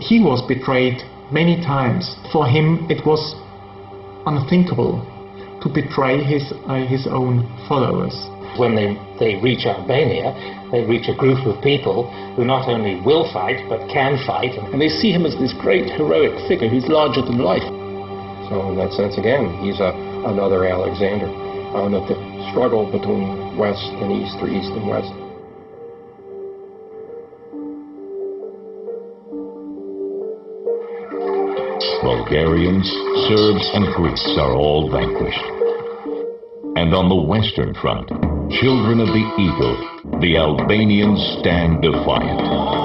He was betrayed many times. For him, it was unthinkable to betray his, uh, his own followers. When they, they reach Albania, they reach a group of people who not only will fight, but can fight. And they see him as this great heroic figure who's larger than life. So in that sense, again, he's a, another Alexander. Uh, that the struggle between West and East, or East and West. Bulgarians, Serbs, and Greeks are all vanquished. And on the Western Front, children of the eagle, the Albanians stand defiant.